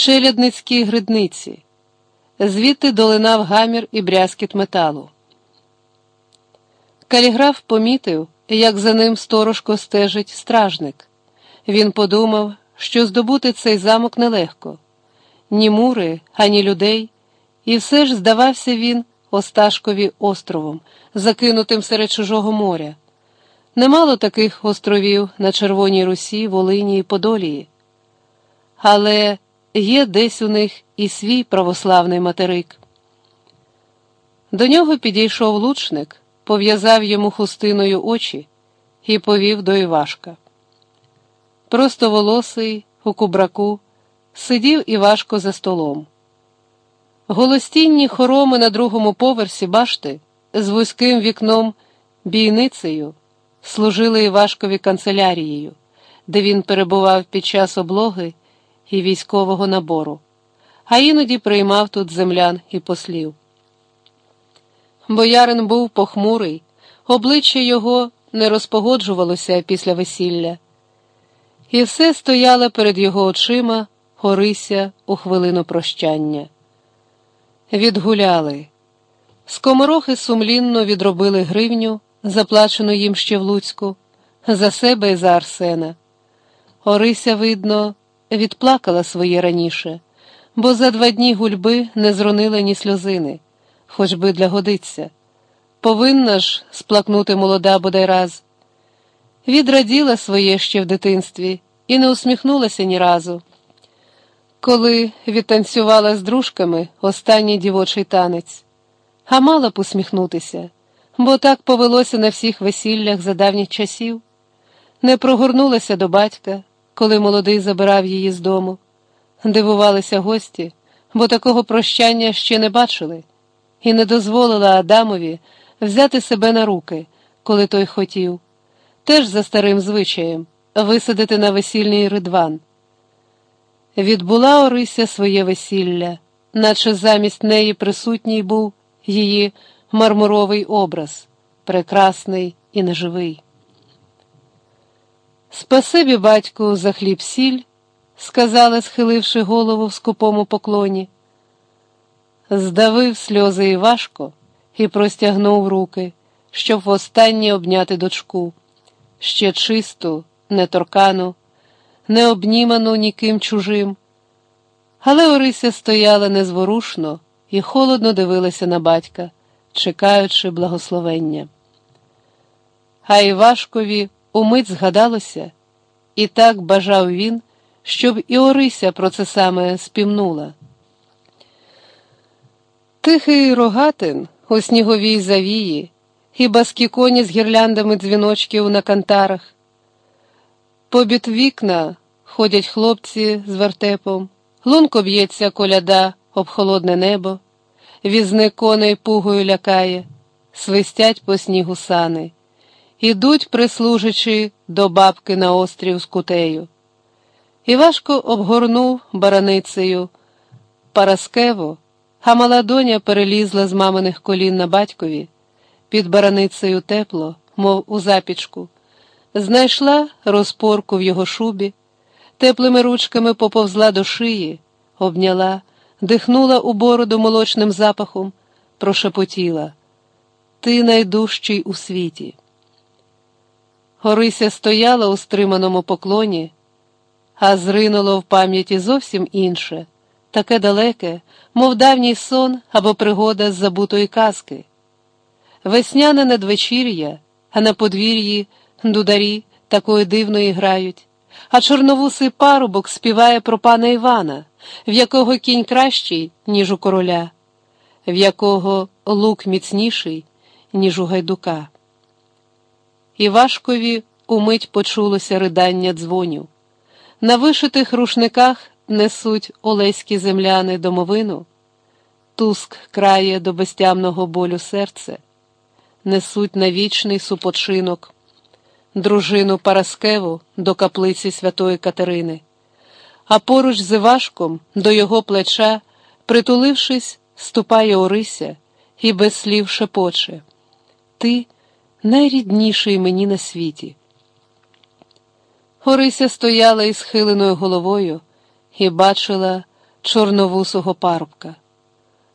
челядницькій гридниці, звідти долинав гамір і брязкіт металу. Каліграф помітив, як за ним сторожко стежить стражник. Він подумав, що здобути цей замок нелегко ні мури, ані людей, і все ж здавався він Осташкові островом, закинутим серед чужого моря. Немало таких островів на Червоній Русі, Волині і Подолії. Але є десь у них і свій православний материк. До нього підійшов лучник, пов'язав йому хустиною очі і повів до Івашка. Просто волосий, у кубраку, сидів Івашко за столом. Голостінні хороми на другому поверсі башти з вузьким вікном бійницею служили Івашкові канцелярією, де він перебував під час облоги і військового набору, а іноді приймав тут землян і послів. Боярин був похмурий, обличчя його не розпогоджувалося після весілля, і все стояло перед його очима Орися у хвилину прощання. Відгуляли. Скоморохи сумлінно відробили гривню, заплачену їм ще в Луцьку, за себе і за Арсена. Орися, видно, відплакала своє раніше, бо за два дні гульби не зронила ні сльозини, хоч би для годиться. Повинна ж сплакнути молода бодай раз. Відраділа своє ще в дитинстві і не усміхнулася ні разу. Коли відтанцювала з дружками останній дівочий танець, а мала б усміхнутися, бо так повелося на всіх весіллях за давніх часів, не прогорнулася до батька коли молодий забирав її з дому. Дивувалися гості, бо такого прощання ще не бачили, і не дозволила Адамові взяти себе на руки, коли той хотів, теж за старим звичаєм висадити на весільний ридван. Відбула Орися своє весілля, наче замість неї присутній був її мармуровий образ, прекрасний і неживий. Спасибі, батьку, за хліб сіль, сказала, схиливши голову в скупому поклоні. Здавив сльози Івашко і простягнув руки, щоб востаннє обняти дочку, ще чисту, неторкану, не обніману ніким чужим. Але Орися стояла незворушно і холодно дивилася на батька, чекаючи благословення. А Івашкові Умить згадалося, і так бажав він, щоб і Орися про це саме спімнула. Тихий рогатин у сніговій завії, і баскі коні з гірляндами дзвіночків на кантарах. Побіт вікна ходять хлопці з вертепом, лунко б'ється коляда об холодне небо, візник коней пугою лякає, свистять по снігу сани. Ідуть, прислужичі до бабки на острів з кутею. Івашко обгорнув бараницею Параскеву, а мала доня перелізла з маминих колін на батькові, під бараницею тепло, мов у запічку, знайшла розпорку в його шубі, теплими ручками поповзла до шиї, обняла, дихнула у бороду молочним запахом, прошепотіла Ти найдужчий у світі. Орися стояла у стриманому поклоні, а зринуло в пам'яті зовсім інше, таке далеке, мов давній сон або пригода з забутої казки. Весняне надвечір'я, а на подвір'ї дударі такої дивної грають, а чорновусий парубок співає про пана Івана, в якого кінь кращий, ніж у короля, в якого лук міцніший, ніж у гайдука. Івашкові умить почулося ридання дзвонів. На вишитих рушниках несуть олеські земляни домовину, туск крає до безтямного болю серце, несуть на вічний супочинок, дружину Параскеву до каплиці Святої Катерини, а поруч з Івашком до його плеча, притулившись, ступає Орися і без слів шепоче. Ти — найрідніший мені на світі. Орися стояла із схиленою головою і бачила чорновусого парубка.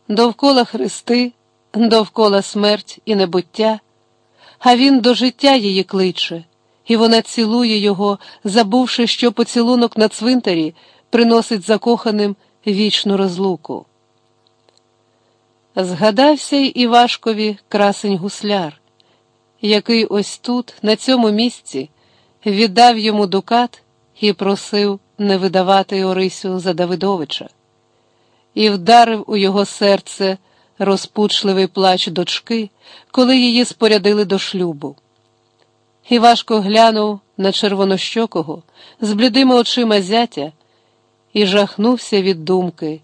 Довкола хрести, довкола смерть і небуття, а він до життя її кличе, і вона цілує його, забувши, що поцілунок на цвинтарі приносить закоханим вічну розлуку. Згадався й Івашкові красень гусляр, який ось тут, на цьому місці, віддав йому дукат і просив не видавати Орисю за Давидовича, і вдарив у його серце розпучливий плач дочки, коли її спорядили до шлюбу. Івашко глянув на червонощокого з блідими очима зятя і жахнувся від думки.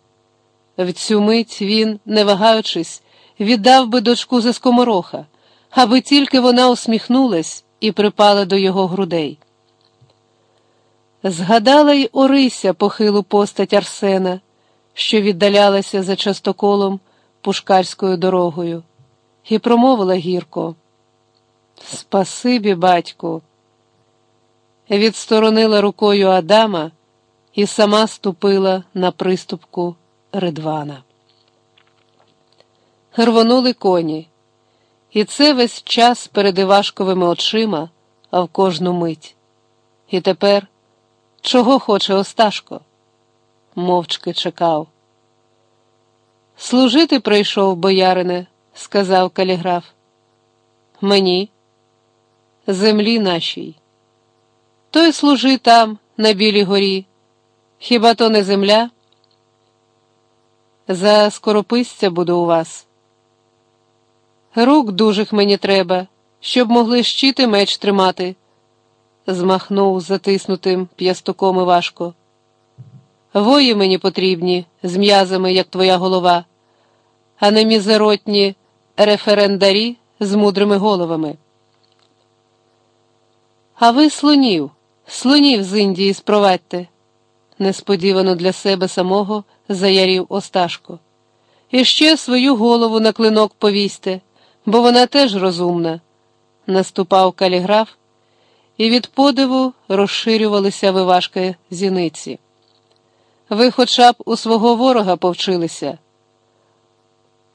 В цю мить він, не вагаючись, віддав би дочку за скомороха, аби тільки вона усміхнулась і припала до його грудей. Згадала й Орися похилу постать Арсена, що віддалялася за частоколом пушкарською дорогою, і промовила гірко. Спасибі, батьку. Відсторонила рукою Адама і сама ступила на приступку Ридвана. Рвонули коні, і це весь час перед Івашковими очима, а в кожну мить. І тепер чого хоче Осташко? Мовчки чекав. Служити прийшов, боярине, сказав каліграф. Мені, землі нашій. Той служи там, на Білій горі. Хіба то не земля? За скорописця буду у вас. Рук дужих мені треба, щоб могли щити меч тримати, змахнув затиснутим п'ястуком Івашко. Вої мені потрібні, з м'язами, як твоя голова, а не мізеротні референдарі з мудрими головами. А ви слонів, слонів з Індії спровадьте несподівано для себе самого заярів Осташко. І ще свою голову на клинок повісьте, бо вона теж розумна. Наступав каліграф, і від подиву розширювалися виважки зіниці. Ви хоча б у свого ворога повчилися.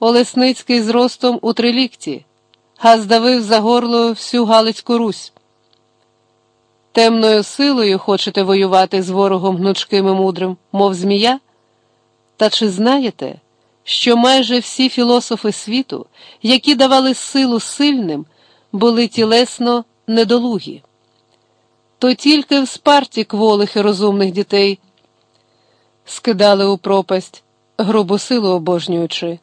Олесницький з ростом у трилікті, а здавив за горло всю Галицьку Русь. Темною силою хочете воювати з ворогом гнучким і мудрим, мов змія? Та чи знаєте, що майже всі філософи світу, які давали силу сильним, були тілесно недолугі? То тільки в спарті кволих і розумних дітей скидали у пропасть, грубу силу обожнюючи.